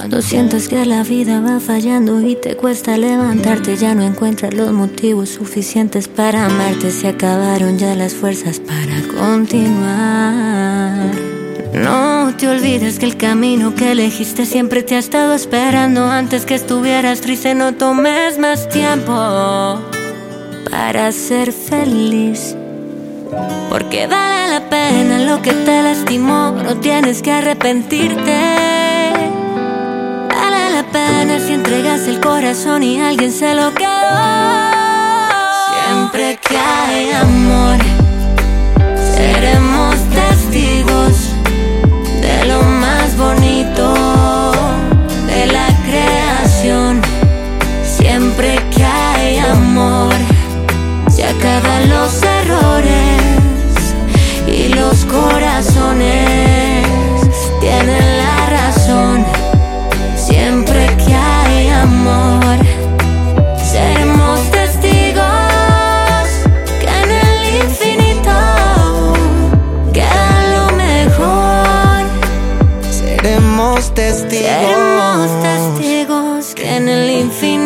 Cuando sientes que la vida va fallando y te cuesta levantarte, ya no encuentras los motivos suficientes para amarte. Se acabaron ya las fuerzas para continuar. No te olvides que el camino que elegiste siempre te ha estado esperando. Antes que estuvieras triste, no tomes más tiempo para ser feliz. Porque vale la pena lo que te lastimó, no tienes que arrepentirte. Y alguien se lo quedó. Siempre que hay amor, seremos testigos de lo más bonito de la creación. Siempre que hay amor, se acaban los Seremos testigos. Seremos testigos que en el infinito